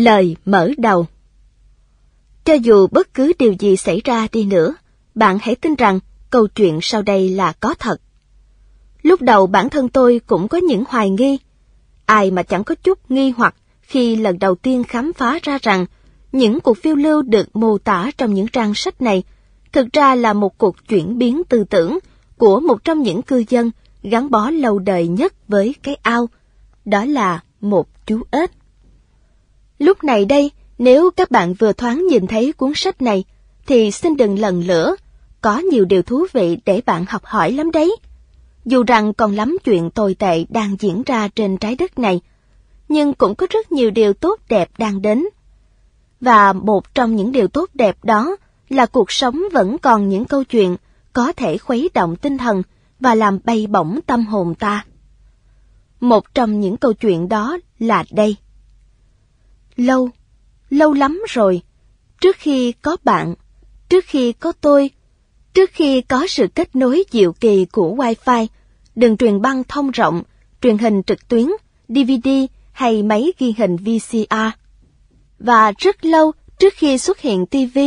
Lời mở đầu Cho dù bất cứ điều gì xảy ra đi nữa, bạn hãy tin rằng câu chuyện sau đây là có thật. Lúc đầu bản thân tôi cũng có những hoài nghi. Ai mà chẳng có chút nghi hoặc khi lần đầu tiên khám phá ra rằng những cuộc phiêu lưu được mô tả trong những trang sách này thực ra là một cuộc chuyển biến tư tưởng của một trong những cư dân gắn bó lâu đời nhất với cái ao, đó là một chú ếch. Lúc này đây, nếu các bạn vừa thoáng nhìn thấy cuốn sách này, thì xin đừng lần lửa, có nhiều điều thú vị để bạn học hỏi lắm đấy. Dù rằng còn lắm chuyện tồi tệ đang diễn ra trên trái đất này, nhưng cũng có rất nhiều điều tốt đẹp đang đến. Và một trong những điều tốt đẹp đó là cuộc sống vẫn còn những câu chuyện có thể khuấy động tinh thần và làm bay bổng tâm hồn ta. Một trong những câu chuyện đó là đây. Lâu, lâu lắm rồi, trước khi có bạn, trước khi có tôi, trước khi có sự kết nối diệu kỳ của Wi-Fi, đường truyền băng thông rộng, truyền hình trực tuyến, DVD hay máy ghi hình VCR. Và rất lâu trước khi xuất hiện TV,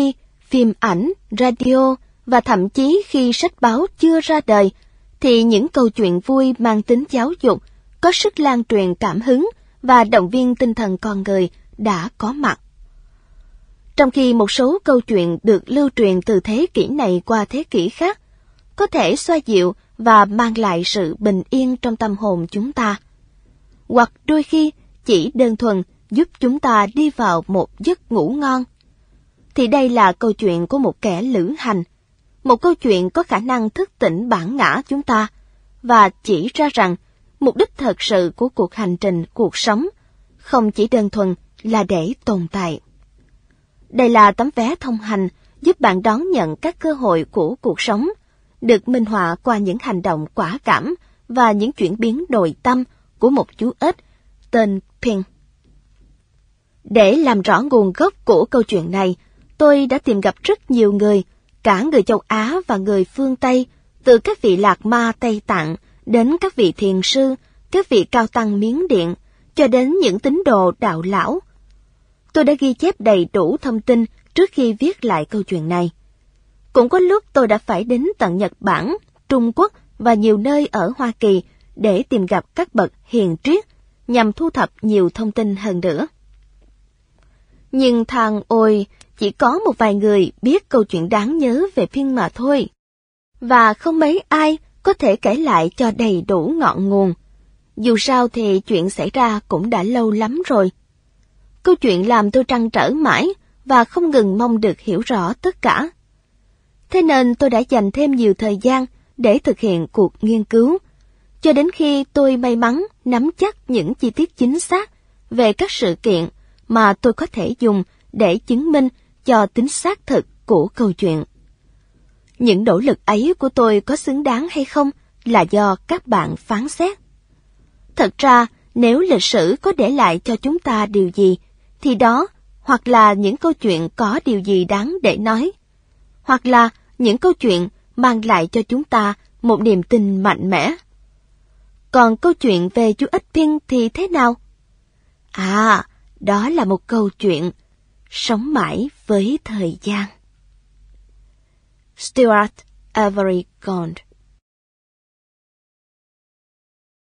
phim ảnh, radio và thậm chí khi sách báo chưa ra đời, thì những câu chuyện vui mang tính giáo dục, có sức lan truyền cảm hứng và động viên tinh thần con người đã có mặt. Trong khi một số câu chuyện được lưu truyền từ thế kỷ này qua thế kỷ khác, có thể xoa dịu và mang lại sự bình yên trong tâm hồn chúng ta. Hoặc đôi khi chỉ đơn thuần giúp chúng ta đi vào một giấc ngủ ngon. Thì đây là câu chuyện của một kẻ lữ hành, một câu chuyện có khả năng thức tỉnh bản ngã chúng ta và chỉ ra rằng mục đích thật sự của cuộc hành trình cuộc sống không chỉ đơn thuần là để tồn tại. Đây là tấm vé thông hành giúp bạn đón nhận các cơ hội của cuộc sống, được minh họa qua những hành động quả cảm và những chuyển biến nội tâm của một chú ếch tên Pink. Để làm rõ nguồn gốc của câu chuyện này, tôi đã tìm gặp rất nhiều người, cả người châu Á và người phương Tây, từ các vị lạc ma Tây Tạng đến các vị thiền sư, các vị cao tăng miến điện, cho đến những tín đồ đạo lão. Tôi đã ghi chép đầy đủ thông tin trước khi viết lại câu chuyện này. Cũng có lúc tôi đã phải đến tận Nhật Bản, Trung Quốc và nhiều nơi ở Hoa Kỳ để tìm gặp các bậc hiền triết nhằm thu thập nhiều thông tin hơn nữa. Nhưng thằng ôi, chỉ có một vài người biết câu chuyện đáng nhớ về phiên mà thôi. Và không mấy ai có thể kể lại cho đầy đủ ngọn nguồn. Dù sao thì chuyện xảy ra cũng đã lâu lắm rồi. Câu chuyện làm tôi trăn trở mãi và không ngừng mong được hiểu rõ tất cả. Thế nên tôi đã dành thêm nhiều thời gian để thực hiện cuộc nghiên cứu, cho đến khi tôi may mắn nắm chắc những chi tiết chính xác về các sự kiện mà tôi có thể dùng để chứng minh cho tính xác thực của câu chuyện. Những nỗ lực ấy của tôi có xứng đáng hay không là do các bạn phán xét. Thật ra, nếu lịch sử có để lại cho chúng ta điều gì, thì đó hoặc là những câu chuyện có điều gì đáng để nói, hoặc là những câu chuyện mang lại cho chúng ta một niềm tin mạnh mẽ. Còn câu chuyện về chú ích thiên thì thế nào? À, đó là một câu chuyện sống mãi với thời gian. Stuart Avery Gond